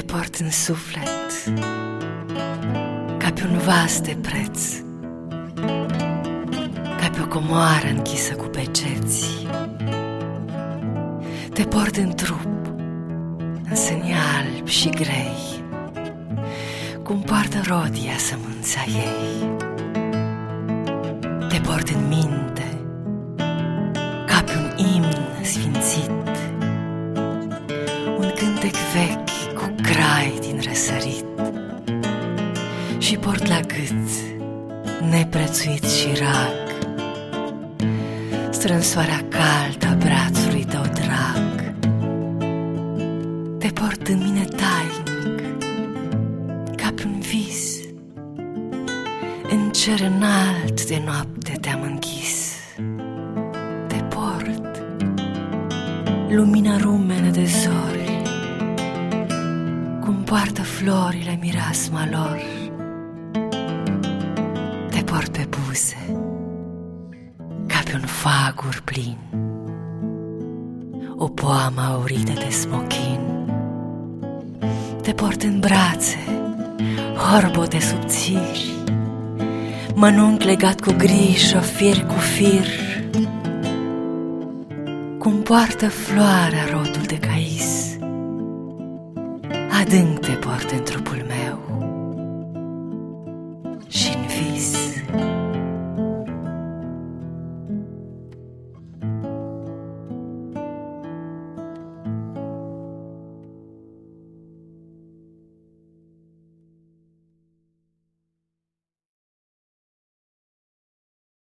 port în suflet Ca pe un vas de preț Ca pe o comoară închisă cu peceți Te port în trup În sânii alb și grei Cum poartă rodia sămânța ei. Te port în minte vechi cu crai din răsărit Și port la gât neprețuit și rag Strânsoarea caldă a brațului tău drag. Te port în mine tainic Ca pe un vis. În cer înalt de noapte te-am închis. Te port Lumina rumene de zori Cum poartă florile mirasma lor Te port pe buze Ca pe un fagur plin. O poamă aurită de smochin Te port în brațe Horbote subțiri Mănunchi legat cu grijă, fir cu fir. Cum poartă floarea rodul de cais Adânc te port în trupul meu